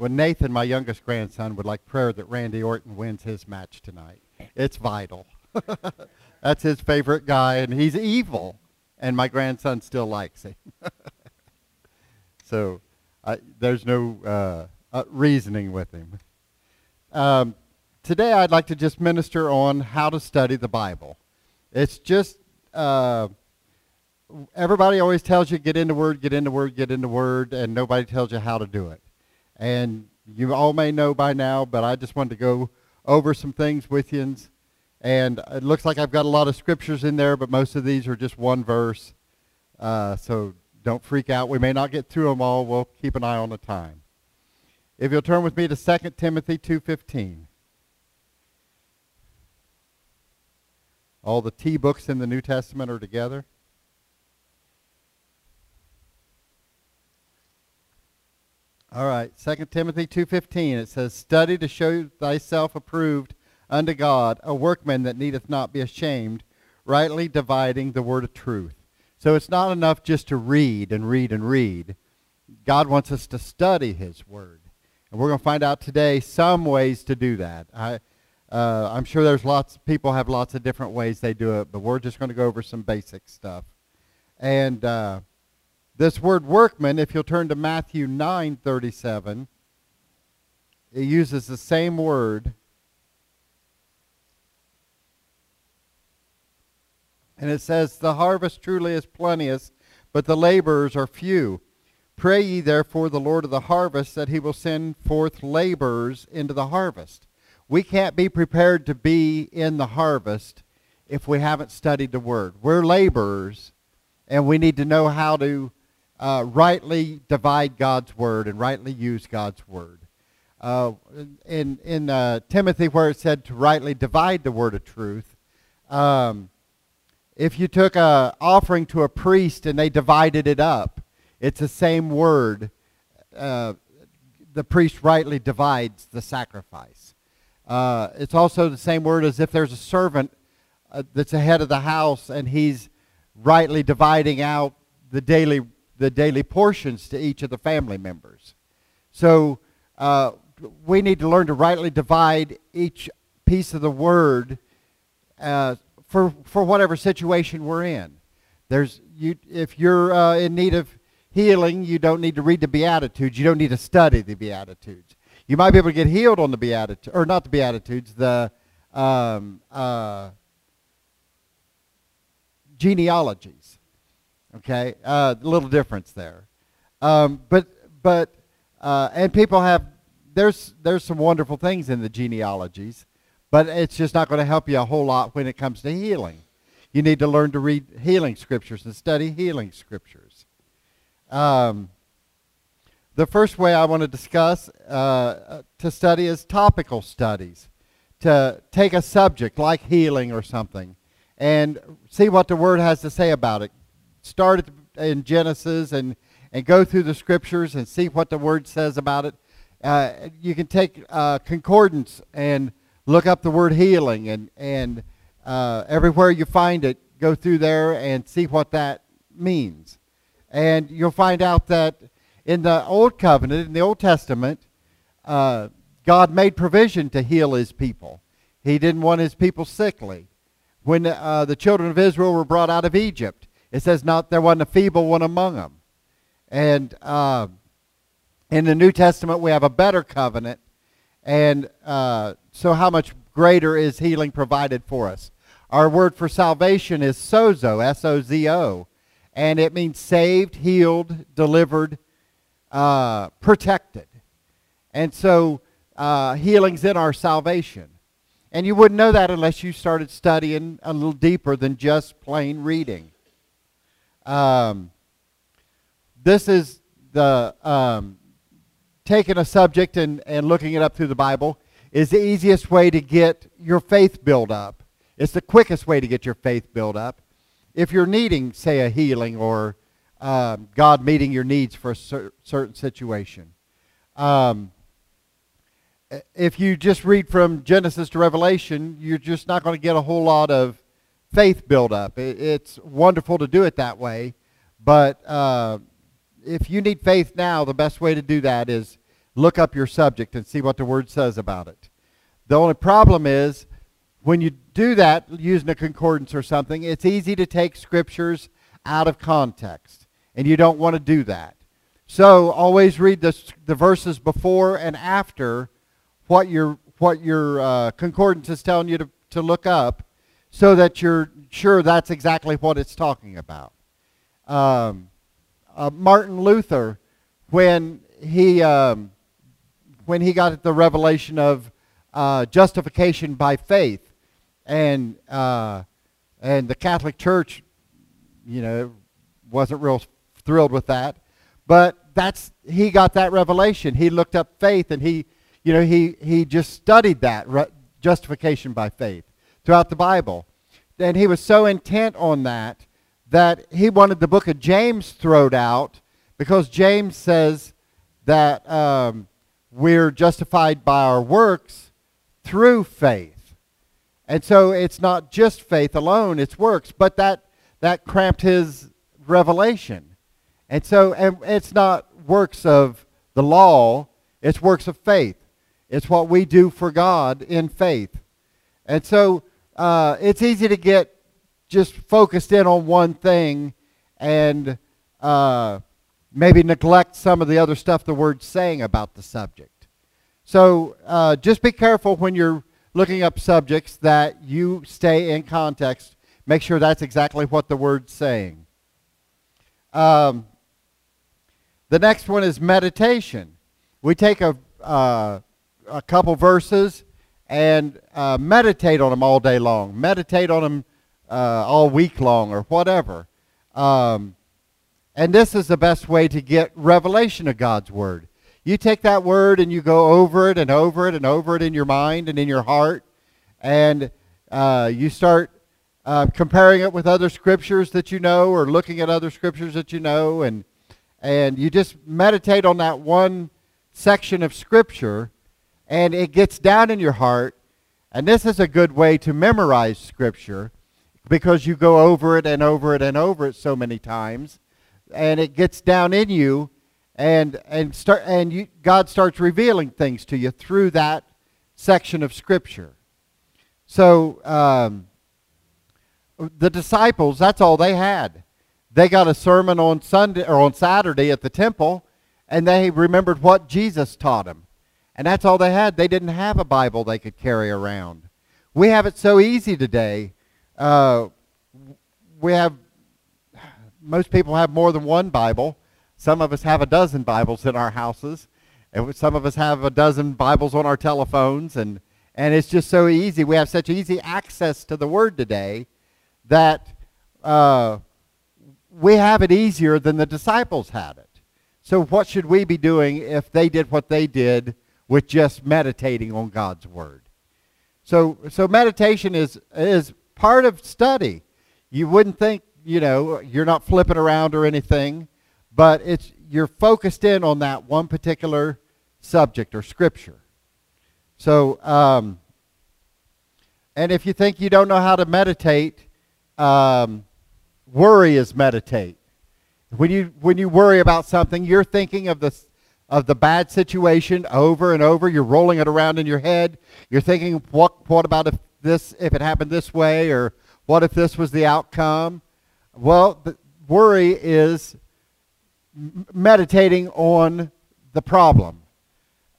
when Nathan, my youngest grandson, would like prayer that Randy Orton wins his match tonight. It's vital. That's his favorite guy, and he's evil, and my grandson still likes him. so there's no uh, uh, reasoning with him. Um, today, I'd like to just minister on how to study the Bible. It's just uh, everybody always tells you get into Word, get into Word, get into Word, and nobody tells you how to do it. And you all may know by now, but I just wanted to go over some things with you. And it looks like I've got a lot of scriptures in there, but most of these are just one verse. Uh, so don't freak out. We may not get through them all. We'll keep an eye on the time. If you'll turn with me to 2 Timothy 2.15. All the T books in the New Testament are together. All right, 2 Timothy 2.15, it says, Study to show thyself approved unto God, a workman that needeth not be ashamed, rightly dividing the word of truth. So it's not enough just to read and read and read. God wants us to study his word. And we're going to find out today some ways to do that. I, uh, I'm sure there's lots, people have lots of different ways they do it, but we're just going to go over some basic stuff. And... Uh, this word workman, if you'll turn to Matthew 9:37, it uses the same word. And it says, The harvest truly is plenteous, but the laborers are few. Pray ye therefore the Lord of the harvest that he will send forth laborers into the harvest. We can't be prepared to be in the harvest if we haven't studied the word. We're laborers, and we need to know how to uh, rightly divide God's word and rightly use God's word. Uh, in in uh, Timothy, where it said to rightly divide the word of truth, um, if you took an offering to a priest and they divided it up, it's the same word. Uh, the priest rightly divides the sacrifice. Uh, it's also the same word as if there's a servant uh, that's ahead of the house and he's rightly dividing out the daily the daily portions to each of the family members. So uh, we need to learn to rightly divide each piece of the word uh, for, for whatever situation we're in. There's, you, if you're uh, in need of healing, you don't need to read the Beatitudes. You don't need to study the Beatitudes. You might be able to get healed on the Beatitudes, or not the Beatitudes, the um, uh, genealogies. Okay, uh, a little difference there. Um, but but uh, and people have there's there's some wonderful things in the genealogies, but it's just not going to help you a whole lot when it comes to healing. You need to learn to read healing scriptures and study healing scriptures. Um, the first way I want to discuss uh, to study is topical studies. To take a subject like healing or something and see what the Word has to say about it start in Genesis and, and go through the scriptures and see what the word says about it. Uh, you can take uh, concordance and look up the word healing and, and uh, everywhere you find it, go through there and see what that means. And you'll find out that in the Old Covenant, in the Old Testament, uh, God made provision to heal his people. He didn't want his people sickly. When uh, the children of Israel were brought out of Egypt, it says not there wasn't a feeble one among them. And uh, in the New Testament, we have a better covenant. And uh, so how much greater is healing provided for us? Our word for salvation is sozo, S-O-Z-O. And it means saved, healed, delivered, uh, protected. And so uh, healing's in our salvation. And you wouldn't know that unless you started studying a little deeper than just plain reading. Um, this is the um, taking a subject and, and looking it up through the Bible is the easiest way to get your faith built up. It's the quickest way to get your faith built up. If you're needing, say, a healing or um, God meeting your needs for a cer- certain situation. Um, if you just read from Genesis to Revelation, you're just not going to get a whole lot of faith build up. it's wonderful to do it that way, but uh, if you need faith now, the best way to do that is look up your subject and see what the word says about it. The only problem is when you do that using a concordance or something, it's easy to take scriptures out of context, and you don't want to do that. So always read the, the verses before and after what your, what your uh, concordance is telling you to, to look up so that you're sure that's exactly what it's talking about. Um, uh, Martin Luther, when he, um, when he got the revelation of uh, justification by faith, and, uh, and the Catholic Church, you know, wasn't real thrilled with that. But that's he got that revelation. He looked up faith, and he, you know, he he just studied that justification by faith throughout the Bible, and he was so intent on that that he wanted the book of James thrown out because James says that um, we're justified by our works through faith. And so it's not just faith alone, it's works, but that, that cramped his revelation. And so and it's not works of the law, it's works of faith. It's what we do for God in faith. And so uh, it's easy to get just focused in on one thing and uh, maybe neglect some of the other stuff the word's saying about the subject. So uh, just be careful when you're looking up subjects that you stay in context. Make sure that's exactly what the word's saying. Um, the next one is meditation. We take a, uh, a couple verses and uh, meditate on them all day long. Meditate on them uh, all week long or whatever. Um, and this is the best way to get revelation of God's Word. You take that Word and you go over it and over it and over it in your mind and in your heart, and uh, you start uh, comparing it with other scriptures that you know or looking at other scriptures that you know, and and you just meditate on that one section of Scripture, and it gets down in your heart. And this is a good way to memorize Scripture because you go over it and over it and over it so many times, and it gets down in you, and and start and you, God starts revealing things to you through that section of Scripture. So um, the disciples, that's all they had they got a sermon on Sunday or on Saturday at the temple, and they remembered what Jesus taught them. And that's all they had. They didn't have a Bible they could carry around. We have it so easy today. Uh, we have most people have more than one Bible. Some of us have a dozen Bibles in our houses, and some of us have a dozen Bibles on our telephones, and and it's just so easy. We have such easy access to the Word today that. Uh, we have it easier than the disciples had it. So what should we be doing if they did what they did with just meditating on God's word? So so meditation is is part of study. You wouldn't think, you know, you're not flipping around or anything, but it's you're focused in on that one particular subject or scripture. So um, and if you think you don't know how to meditate, um, Worry is meditate. When you, when you worry about something, you're thinking of the, of the bad situation over and over. You're rolling it around in your head. You're thinking, what, what about if this, if it happened this way, or what if this was the outcome? Well, the worry is meditating on the problem.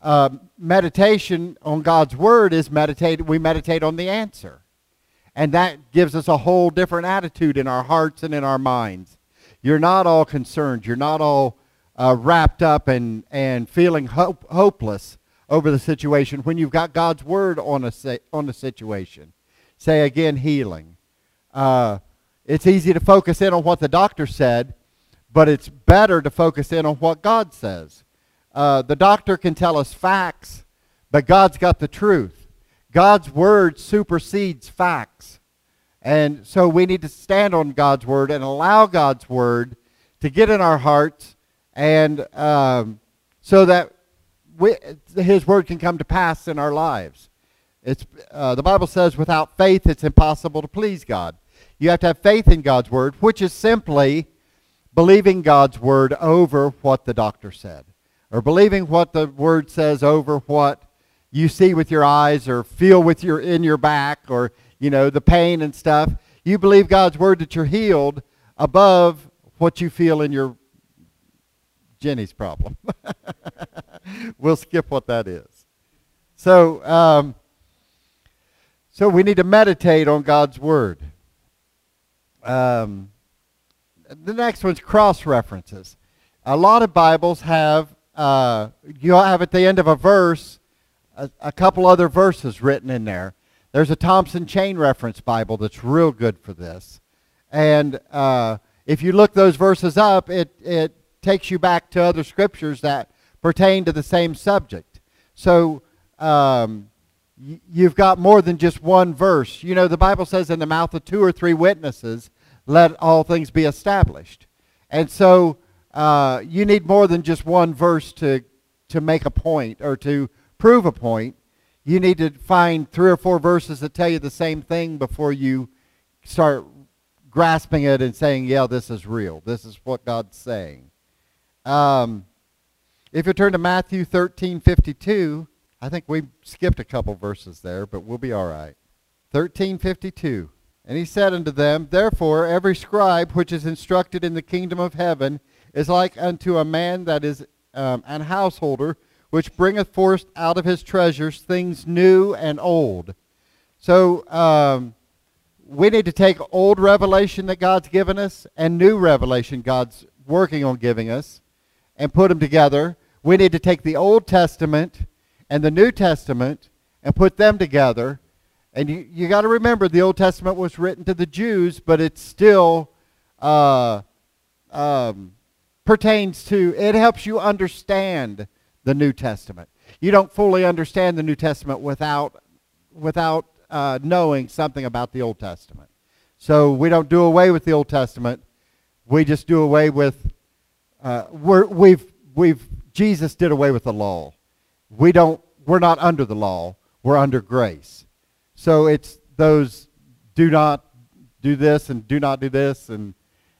Uh, meditation on God's word is meditate. We meditate on the answer. And that gives us a whole different attitude in our hearts and in our minds. You're not all concerned. You're not all uh, wrapped up and, and feeling hope, hopeless over the situation when you've got God's word on a, on the situation. Say again, healing. Uh, it's easy to focus in on what the doctor said, but it's better to focus in on what God says. Uh, the doctor can tell us facts, but God's got the truth. God's word supersedes facts. And so we need to stand on God's word and allow God's word to get in our hearts and um, so that we, his word can come to pass in our lives. It's, uh, the Bible says without faith it's impossible to please God. You have to have faith in God's word, which is simply believing God's word over what the doctor said, or believing what the word says over what you see with your eyes or feel with your in your back or you know the pain and stuff. You believe God's word that you're healed above what you feel in your Jenny's problem. we'll skip what that is. So, um, so we need to meditate on God's word. Um, the next one's cross references. A lot of Bibles have uh, you have at the end of a verse a, a couple other verses written in there. There's a Thompson Chain Reference Bible that's real good for this, and uh, if you look those verses up, it it takes you back to other scriptures that pertain to the same subject. So um, you've got more than just one verse. You know, the Bible says, in the mouth of two or three witnesses, let all things be established. And so uh, you need more than just one verse to, to make a point or to prove a point. You need to find three or four verses that tell you the same thing before you start grasping it and saying, yeah, this is real. This is what God's saying. Um, if you turn to Matthew 13, 52, I think we skipped a couple verses there, but we'll be all right. 1352. And he said unto them, Therefore every scribe which is instructed in the kingdom of heaven is like unto a man that is um, an householder, which bringeth forth out of his treasures things new and old. So um, we need to take old revelation that God's given us and new revelation God's working on giving us and put them together. We need to take the Old Testament and the New Testament and put them together. And you, you got to remember the Old Testament was written to the Jews, but it still uh, um, pertains to, it helps you understand the New Testament. You don't fully understand the New Testament without, without uh, knowing something about the Old Testament. So we don't do away with the Old Testament. We just do away with, uh, we've, we've, Jesus did away with the law. We don't we're not under the law. We're under grace. So it's those do not do this and do not do this and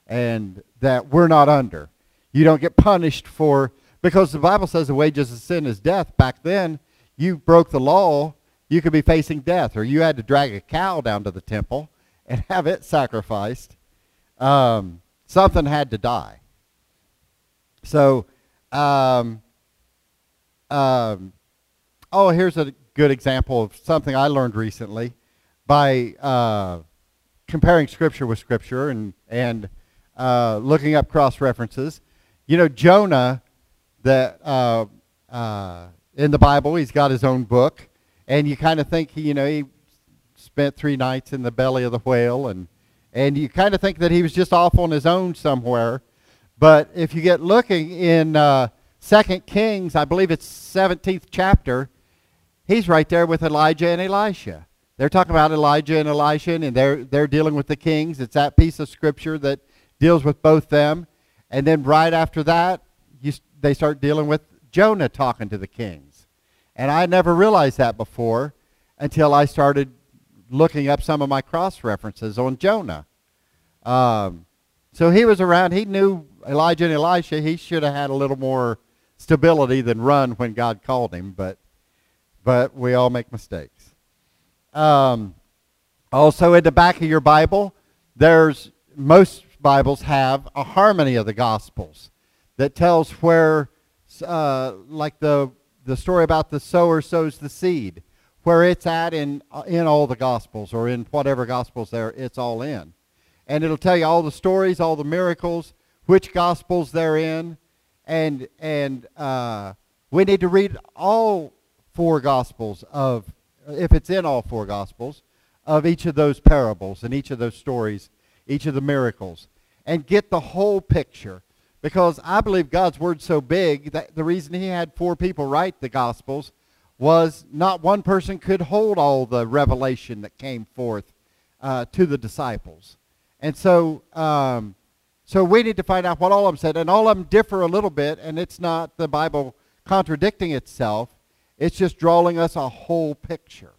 and that we're not under. You don't get punished for because the bible says the wages of sin is death. Back then you broke the law you could be facing death or you had to drag a cow down to the temple and have it sacrificed. Um, something had to die so um, um, oh, here's a good example of something I learned recently by uh, comparing Scripture with Scripture and, and uh, looking up cross references. You know, Jonah, that uh, uh, in the Bible, he's got his own book, and you kind of think he, you know, he spent three nights in the belly of the whale, and and you kind of think that he was just off on his own somewhere. But if you get looking in uh, Second Kings, I believe it's 17th chapter, he's right there with Elijah and Elisha. They're talking about Elijah and Elisha, and they're, they're dealing with the kings. It's that piece of scripture that deals with both them. And then right after that, you, they start dealing with Jonah talking to the kings. And I never realized that before until I started looking up some of my cross references on Jonah. Um, so he was around. He knew Elijah and Elisha. He should have had a little more stability than run when God called him, but, but we all make mistakes. Um, also, in the back of your Bible, there's most Bibles have a harmony of the Gospels that tells where, uh, like the the story about the sower sows the seed, where it's at in in all the Gospels or in whatever Gospels there, it's all in, and it'll tell you all the stories, all the miracles, which Gospels they're in, and and uh, we need to read all four gospels of if it's in all four gospels of each of those parables and each of those stories each of the miracles and get the whole picture. Because i believe god's word's so big that the reason he had four people write the gospels was not one person could hold all the revelation that came forth uh, to the disciples. And so um, so we need to find out what all of them said. And all of them differ a little bit, and it's not the Bible contradicting itself. It's just drawing us a whole picture.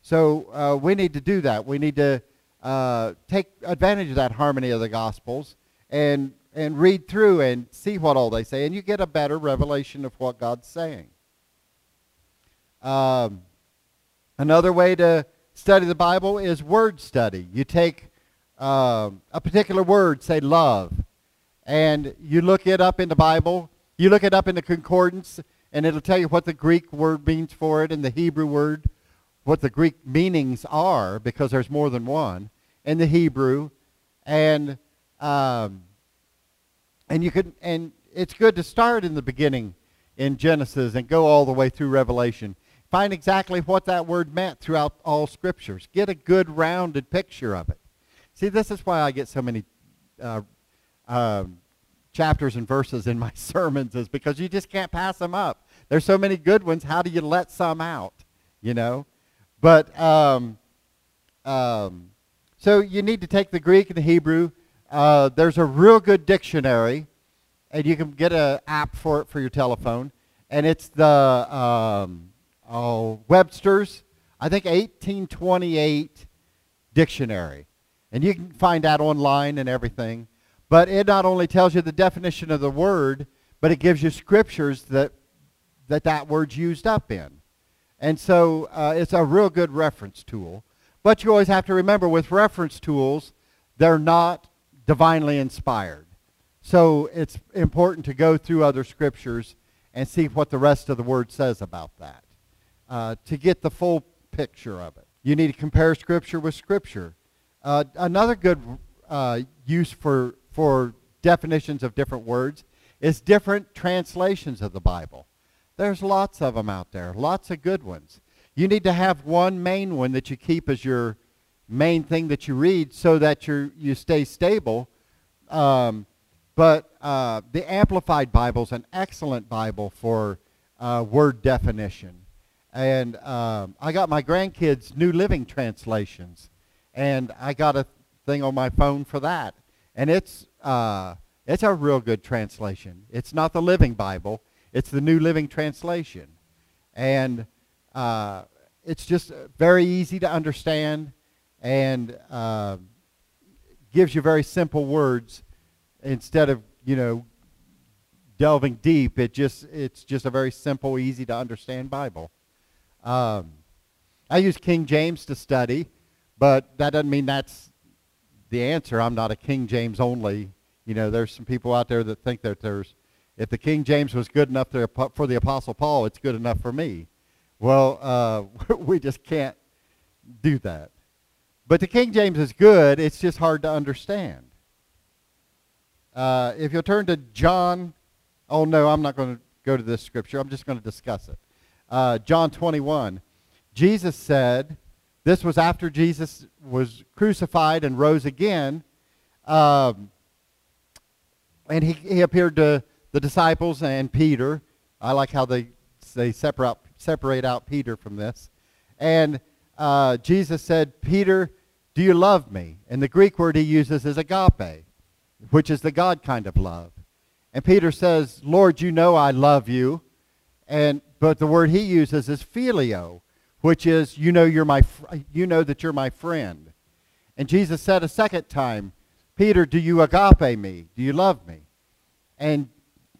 So uh, we need to do that. We need to uh, take advantage of that harmony of the Gospels and and read through and see what all they say, and you get a better revelation of what God's saying. Um, another way to study the Bible is word study. You take uh, a particular word, say love, and you look it up in the Bible. You look it up in the concordance, and it'll tell you what the Greek word means for it and the Hebrew word, what the Greek meanings are, because there's more than one, in the Hebrew, and um, and you can and it's good to start in the beginning in Genesis and go all the way through Revelation. Find exactly what that word meant throughout all scriptures. Get a good rounded picture of it. See, this is why I get so many uh, uh, chapters and verses in my sermons is because you just can't pass them up. There's so many good ones. How do you let some out? You know, but um, um, so you need to take the Greek and the Hebrew. Uh, there's a real good dictionary, and you can get an app for it for your telephone, and it's the um, oh, Webster's, I think 1828 dictionary, and you can find that online and everything. But it not only tells you the definition of the word, but it gives you scriptures that that, that word's used up in. And so uh, it's a real good reference tool. But you always have to remember with reference tools, they're not divinely inspired. So it's important to go through other scriptures and see what the rest of the word says about that uh, to get the full picture of it. You need to compare scripture with scripture. Uh, another good uh, use for for definitions of different words is different translations of the Bible. There's lots of them out there, lots of good ones. You need to have one main one that you keep as your main thing that you read so that you you stay stable. Um, but uh, the Amplified Bible is an excellent Bible for uh, word definition. And um, I got my grandkids' New Living translations, and I got a thing on my phone for that and it's uh, it's a real good translation. It's not the Living Bible; it's the New Living Translation, and uh, it's just very easy to understand and uh, gives you very simple words instead of you know delving deep. It just it's just a very simple, easy to understand Bible. Um, I use King James to study, but that doesn't mean that's the answer. I'm not a King James only. You know, there's some people out there that think that there's, if the King James was good enough for the Apostle Paul, it's good enough for me. Well, uh, we just can't do that. But the King James is good. It's just hard to understand. Uh, if you'll turn to John, oh no, I'm not going to go to this scripture. I'm just going to discuss it. Uh, John 21. Jesus said, this was after Jesus was crucified and rose again. Um, and he, he appeared to the disciples and Peter. I like how they, they separate, separate out Peter from this. And uh, Jesus said, Peter, do you love me? And the Greek word he uses is agape, which is the God kind of love. And Peter says, Lord, you know I love you. And, but the word he uses is phileo, which is you know you're my you know that you're my friend. And Jesus said a second time, Peter, do you agape me? Do you love me? And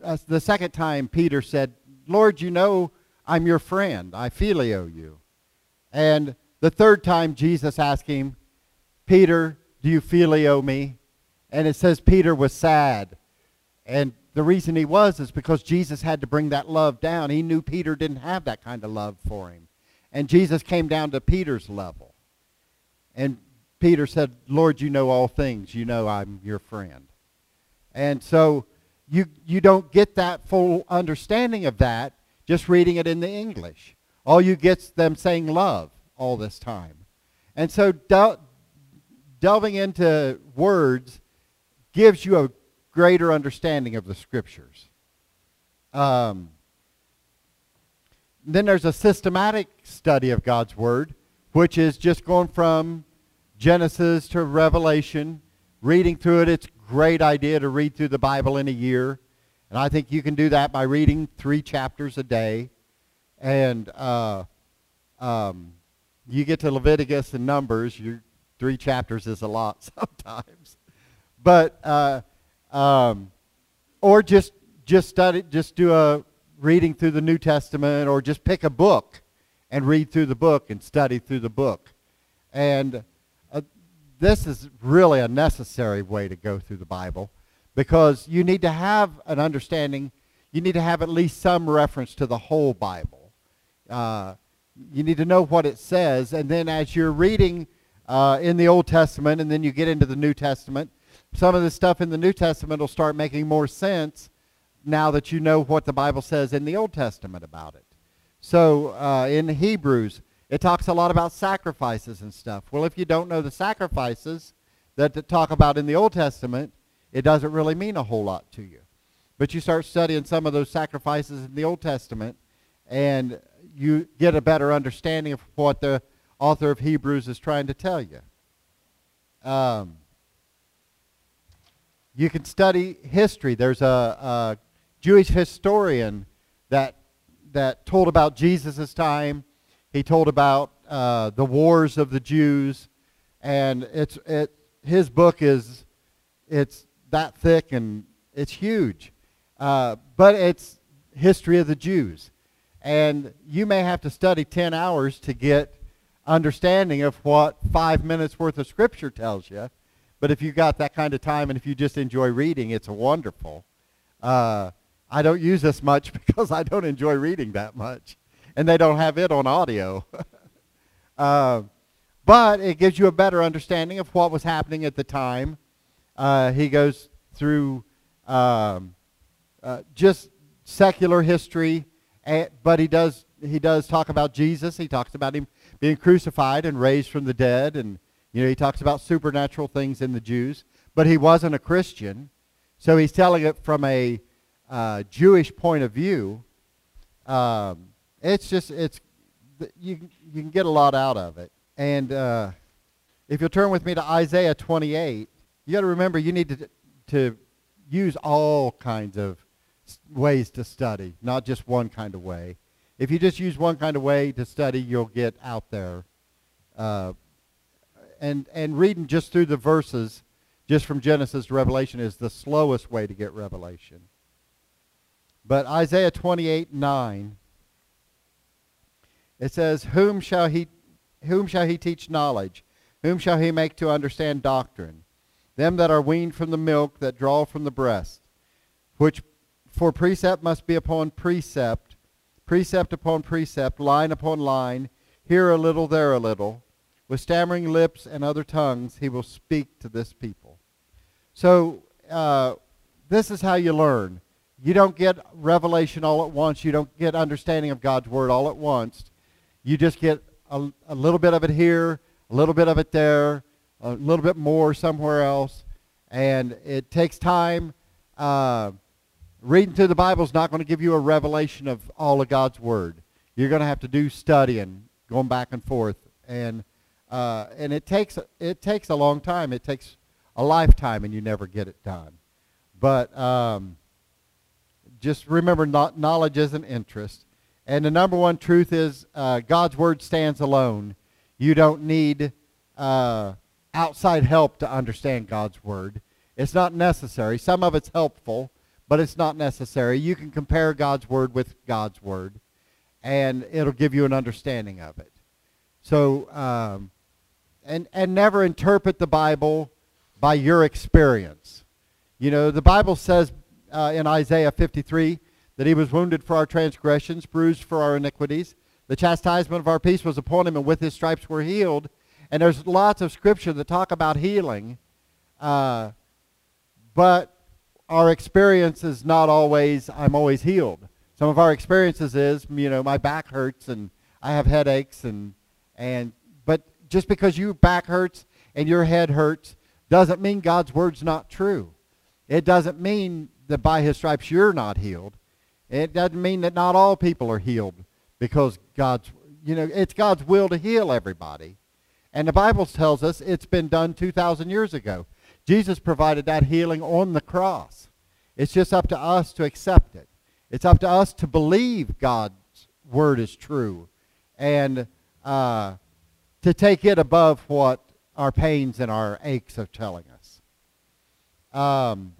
uh, the second time Peter said, Lord, you know I'm your friend. I phileo you. And the third time Jesus asked him, Peter, do you phileo me? And it says Peter was sad. And the reason he was is because Jesus had to bring that love down. He knew Peter didn't have that kind of love for him. And Jesus came down to Peter's level. And Peter said, Lord, you know all things. You know I'm your friend. And so you, you don't get that full understanding of that just reading it in the English. All you get's them saying love all this time. And so del- delving into words gives you a greater understanding of the scriptures. Um, then there's a systematic study of God's Word, which is just going from Genesis to Revelation, reading through it. It's a great idea to read through the Bible in a year. And I think you can do that by reading three chapters a day. And uh, um, you get to Leviticus and Numbers, your three chapters is a lot sometimes. But uh, Um, or just just study, just do a reading through the New Testament, or just pick a book and read through the book and study through the book. And uh, this is really a necessary way to go through the Bible because you need to have an understanding. You need to have at least some reference to the whole Bible. Uh, you need to know what it says, and then as you're reading uh, in the Old Testament, and then you get into the New Testament, some of the stuff in the New Testament will start making more sense now that you know what the Bible says in the Old Testament about it. So uh, in Hebrews, it talks a lot about sacrifices and stuff. Well, if you don't know the sacrifices that, talk about in the Old Testament, it doesn't really mean a whole lot to you. But you start studying some of those sacrifices in the Old Testament, and you get a better understanding of what the author of Hebrews is trying to tell you. Um, you can study history. There's a, a Jewish historian that that told about Jesus' time. He told about uh, the wars of the Jews, and it's it. His book is it's that thick and it's huge, uh, but it's history of the Jews, and you may have to study ten hours to get understanding of what five minutes worth of scripture tells you. But if you got that kind of time and if you just enjoy reading, it's wonderful. Uh, I don't use this much because I don't enjoy reading that much. And they don't have it on audio. uh, but it gives you a better understanding of what was happening at the time. Uh, he goes through um, uh, just secular history, but he does he does talk about Jesus. He talks about him being crucified and raised from the dead, and you know he talks about supernatural things in the Jews. But he wasn't a Christian, so he's telling it from a uh, Jewish point of view, um, it's just it's you you can get a lot out of it. And uh, if you'll turn with me to Isaiah 28, you got to remember you need to to use all kinds of ways to study, not just one kind of way. If you just use one kind of way to study, you'll get out there. Uh, and and reading just through the verses, just from Genesis to Revelation, is the slowest way to get revelation. But Isaiah 28, 9, it says, Whom shall he, whom shall he teach knowledge? Whom shall he make to understand doctrine? Them that are weaned from the milk that draw from the breast, which for precept must be upon precept, precept upon precept, line upon line, here a little, there a little. With stammering lips and other tongues, he will speak to this people. So uh, this is how you learn. You don't get revelation all at once. You don't get understanding of God's word all at once. You just get a, a little bit of it here, a little bit of it there, a little bit more somewhere else. And it takes time. Uh, reading through the Bible is not going to give you a revelation of all of God's word. You're going to have to do studying, going back and forth. And, uh, and it, takes, it takes a long time. It takes a lifetime, and you never get it done. But... Um, just remember, knowledge is an interest. And the number one truth is uh, God's word stands alone. You don't need uh, outside help to understand God's word. It's not necessary. Some of it's helpful, but it's not necessary. You can compare God's word with God's word, and it'll give you an understanding of it. So, um, and and never interpret the Bible by your experience. You know, the Bible says uh, in Isaiah 53 that he was wounded for our transgressions, bruised for our iniquities. The chastisement of our peace was upon him, and with his stripes we're healed. And there's lots of scripture that talk about healing, uh, but our experience is not always, I'm always healed. Some of our experiences is, you know, my back hurts and I have headaches and, and, but just because your back hurts and your head hurts doesn't mean God's word's not true. It doesn't mean that by his stripes you're not healed. It doesn't mean that not all people are healed because God's, you know, it's God's will to heal everybody. And the Bible tells us it's been done 2,000 years ago. Jesus provided that healing on the cross. It's just up to us to accept it. It's up to us to believe God's word is true and uh, to take it above what our pains and our aches are telling us. Um,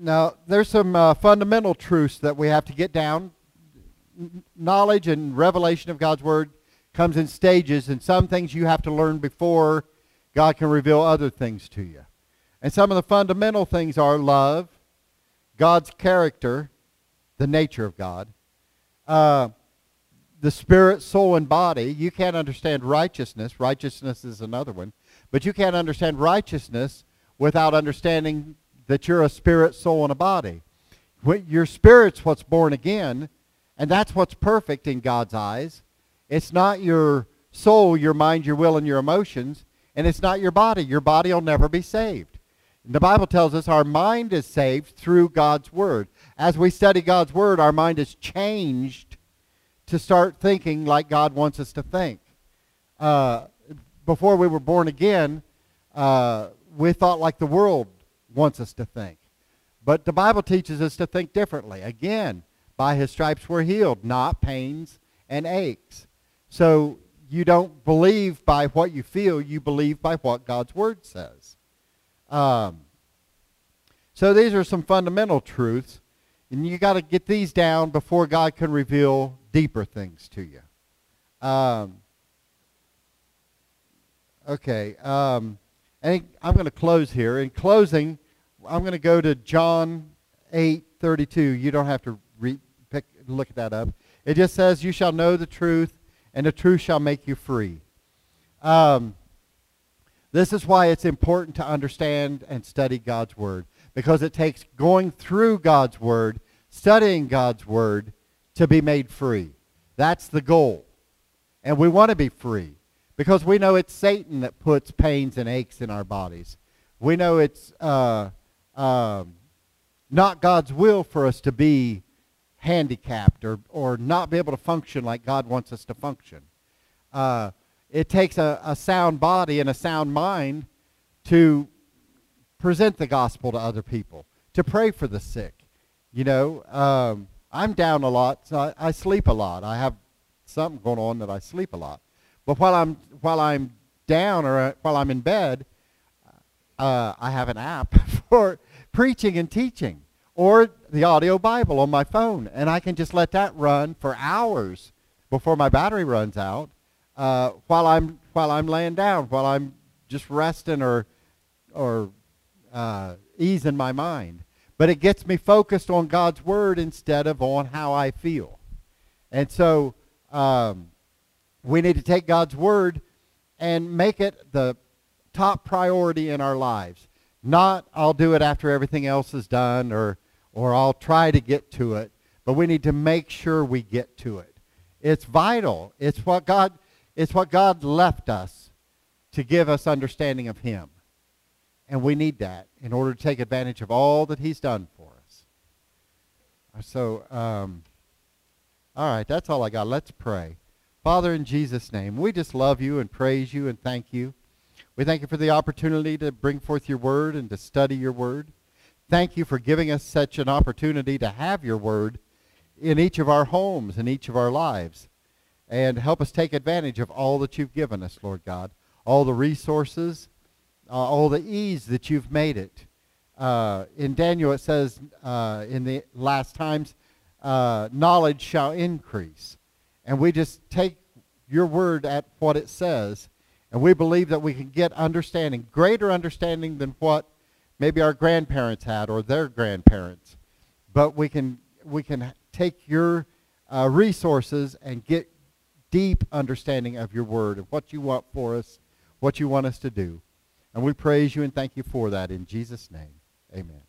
now, there's some uh, fundamental truths that we have to get down. Knowledge and revelation of God's Word comes in stages, and some things you have to learn before God can reveal other things to you. And some of the fundamental things are love, God's character, the nature of God, uh, the spirit, soul, and body. You can't understand righteousness. Righteousness is another one. But you can't understand righteousness without understanding that you're a spirit, soul, and a body. Your spirit's what's born again, and that's what's perfect in God's eyes. It's not your soul, your mind, your will, and your emotions, and it's not your body. Your body will never be saved. The Bible tells us our mind is saved through God's Word. As we study God's Word, our mind is changed to start thinking like God wants us to think. Uh, before we were born again, uh, we thought like the world wants us to think. But the Bible teaches us to think differently. Again, by his stripes we're healed, not pains and aches. So you don't believe by what you feel, you believe by what God's word says. Um, so these are some fundamental truths, and you got to get these down before God can reveal deeper things to you. Um, okay. Um, and I'm going to close here. In closing, I'm going to go to John 8:32. You don't have to re- pick, look that up. It just says, "You shall know the truth, and the truth shall make you free." Um, this is why it's important to understand and study God's Word, because it takes going through God's Word, studying God's Word, to be made free. That's the goal. And we want to be free. Because we know it's Satan that puts pains and aches in our bodies. We know it's uh, uh, not God's will for us to be handicapped or, or not be able to function like God wants us to function. Uh, it takes a, a sound body and a sound mind to present the gospel to other people, to pray for the sick. You know, um, I'm down a lot, so I, I sleep a lot. I have something going on that I sleep a lot. But while I'm while I'm down or uh, while I'm in bed, uh, I have an app for preaching and teaching, or the audio Bible on my phone, and I can just let that run for hours before my battery runs out. Uh, while I'm while I'm laying down, while I'm just resting or or uh, easing my mind. But it gets me focused on God's word instead of on how I feel. And so um, we need to take God's word and make it the top priority in our lives. Not I'll do it after everything else is done or or I'll try to get to it, but we need to make sure we get to it. It's vital. It's what God it's what God left us to give us understanding of him. And we need that in order to take advantage of all that he's done for us. So um, all right, that's all I got. Let's pray. Father, in Jesus' name, we just love you and praise you and thank you. We thank you for the opportunity to bring forth your word and to study your word. Thank you for giving us such an opportunity to have your word in each of our homes and each of our lives. And help us take advantage of all that you've given us, Lord God. All the resources, uh, all the ease that you've made it. Uh, in Daniel it says uh, in the last times, uh, knowledge shall increase and we just take your word at what it says, and we believe that we can get understanding, greater understanding than what maybe our grandparents had or their grandparents. But we can we can take your uh, resources and get deep understanding of your word and what you want for us, what you want us to do. And we praise you and thank you for that in Jesus' name. Amen.